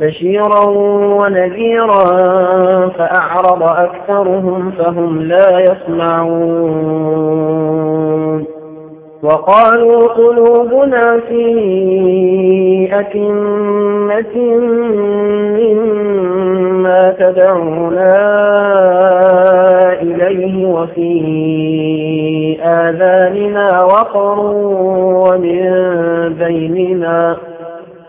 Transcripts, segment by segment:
بشيرا ونذيرا فأعرض أكثرهم فهم لا يسمعون وقالوا قلوبنا في أكنة مما تدعونا إليه وفي آذاننا وقر ومن بيننا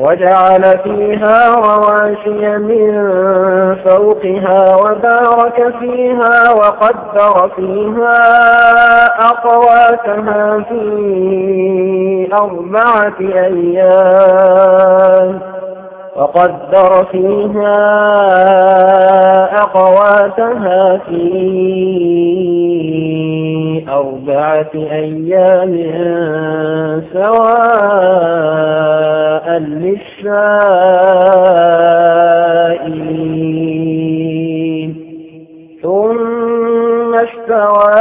وجعل فيها رواسي من فوقها وبارك فيها وقدر فيها أقواتها في أربعة أيام. وقدر فيها أقواتها في أربعة أيام. سواء للسائلين. ثم استوى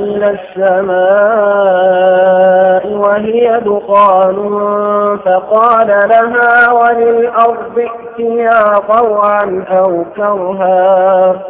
إلى السماء وهي دخان فقال لها وللأرض ائتيا طوعا أو كرها.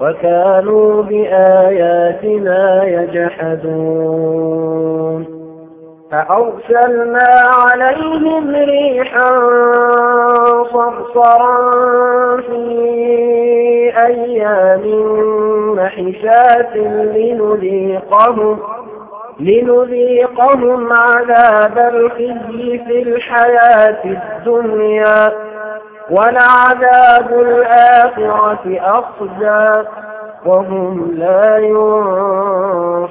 وكانوا بآياتنا يجحدون. فأرسلنا عليهم ريحا صرصرا في أيام نحسات لنذيقهم لنذيقهم عذاب الخزي في الحياة الدنيا. ولعذاب الآخرة أخزى وهم لا ينصرون.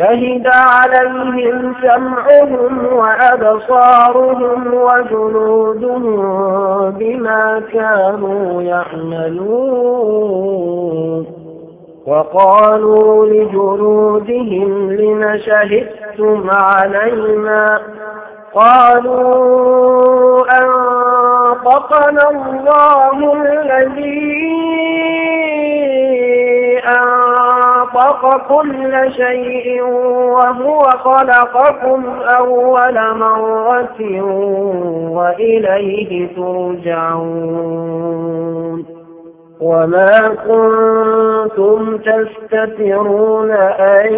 شهد عليهم سمعهم وأبصارهم وجلودهم بما كانوا يعملون. وقالوا لجلودهم لم شهدتم علينا؟ قالوا أنطقنا الله الذي أنطق كل شيء وهو خلقكم أول مرة وإليه ترجعون. وما كنتم تستترون أن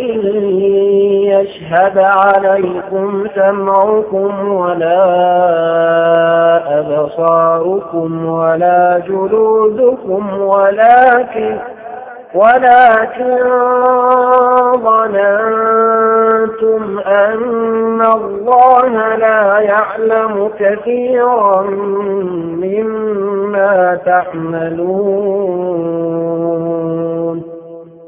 يشهد عليكم سمعكم ولا أبصاركم ولا جلودكم ولكن ولكن ظننتم أن الله لا يعلم كثيرا مما تعملون.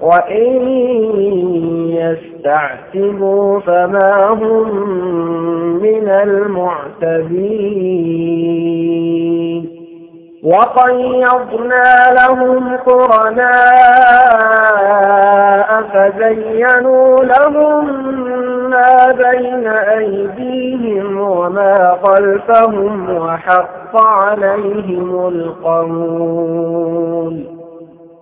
وإن يستعتبوا فما هم من المعتبين وقيضنا لهم قرناء فزينوا لهم ما بين أيديهم وما خلفهم وحق عليهم القول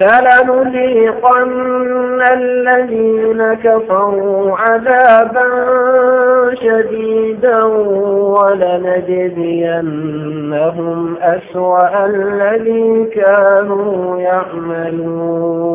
فلنذيقن الذين كفروا عذابا شديدا ولنجزينهم أسوأ الذي كانوا يعملون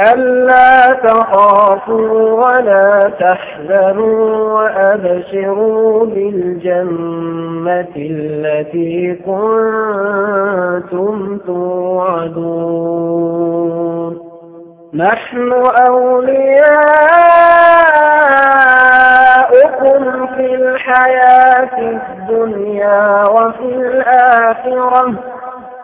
ألا تخافوا ولا تحزنوا وأبشروا بالجنة التي كنتم توعدون. نحن أولياؤكم في الحياة الدنيا وفي الآخرة.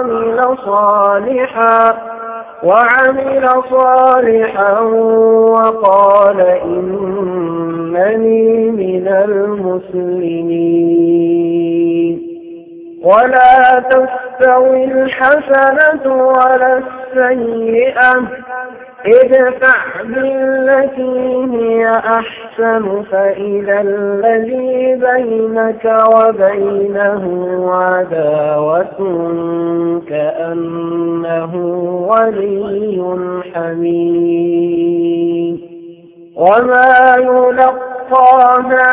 وعمل صالحا وعمل صالحا وقال إنني من المسلمين. ولا تستوي الحسنة ولا السيئة. ادفع بالتي هي أحسن فإذا الذي بينك وبينه عداوة كأنه ولي حميم. وما يلقاها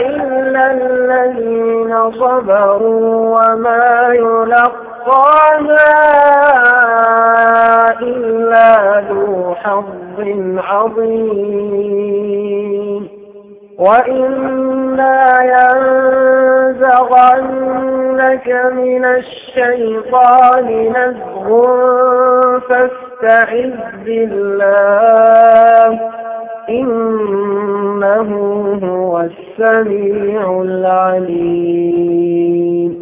إلا الذين صبروا وما يلقاها إلا ذو حظ عظيم. وإما ينزغنك من الشيطان نزغ فاستعذ بالله. إنه هو السميع العليم.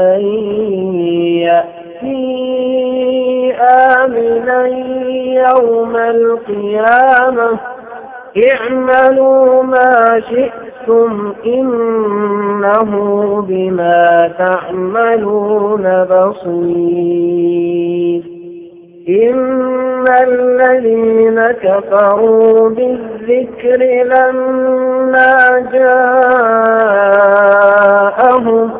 من يأتي آمنا يوم القيامة اعملوا ما شئتم إنه بما تعملون بصير إن الذين كفروا بالذكر لما جاءهم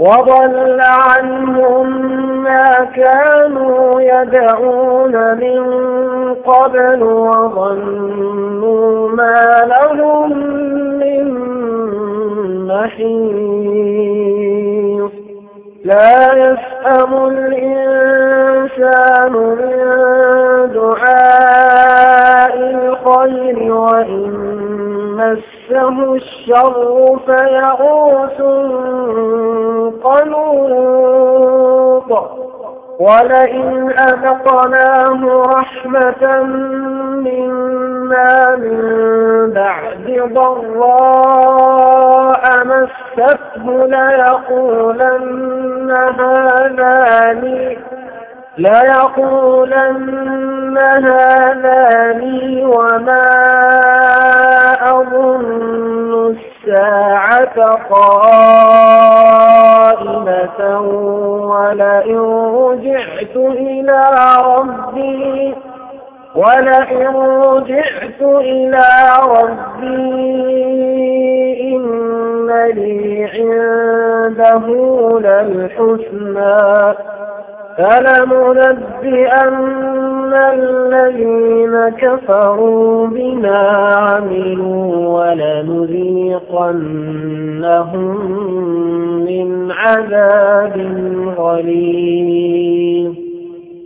وضل عنهم ما كانوا يدعون من قبل وظنوا ما لهم من محيص. لا يسأم الإنسان من دعاء الخير وإن مسه الشر فيئوس ولئن أذقناه رحمة منا من بعد ضراء مسته ليقولن هذا لي ليقولن هذا لي وما أظن الساعة قائمة ولئن رجعت إلى ربي ولئن رجعت إلى ربي إن لي عنده للحسنى. فلننبئن الذين كفروا بما عملوا ولنذيقنهم من عذاب غليظ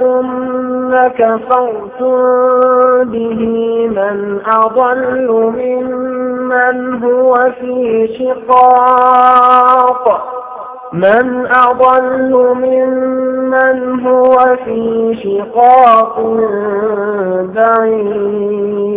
ثم كفرتم به من أضل ممن هو في شقاق. من أضل ممن هو في شقاق بعيد.